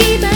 Even